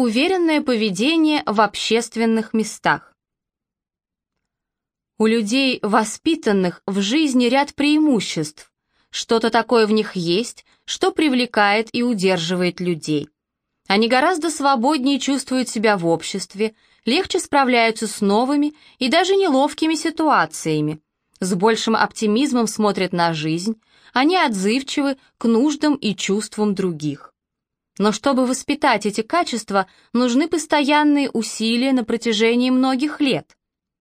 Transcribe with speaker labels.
Speaker 1: Уверенное поведение в общественных местах. У людей, воспитанных в жизни ряд преимуществ. Что-то такое в них есть, что привлекает и удерживает людей. Они гораздо свободнее чувствуют себя в обществе, легче справляются с новыми и даже неловкими ситуациями, с большим оптимизмом смотрят на жизнь, они отзывчивы к нуждам и чувствам других. Но чтобы воспитать эти качества, нужны постоянные усилия на протяжении многих лет.